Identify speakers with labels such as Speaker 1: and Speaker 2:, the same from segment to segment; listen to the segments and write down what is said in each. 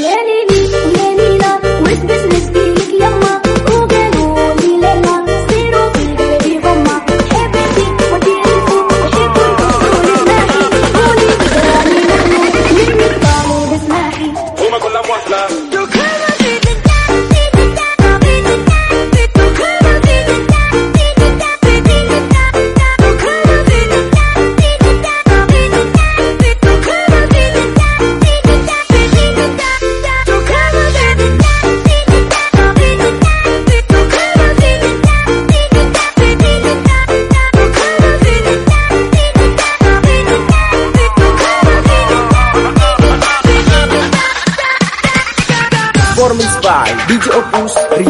Speaker 1: Yeah, yeah,
Speaker 2: yeah, yeah, yeah,
Speaker 3: business. by DJ Opus Rio.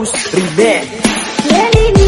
Speaker 3: mãos, primeiro.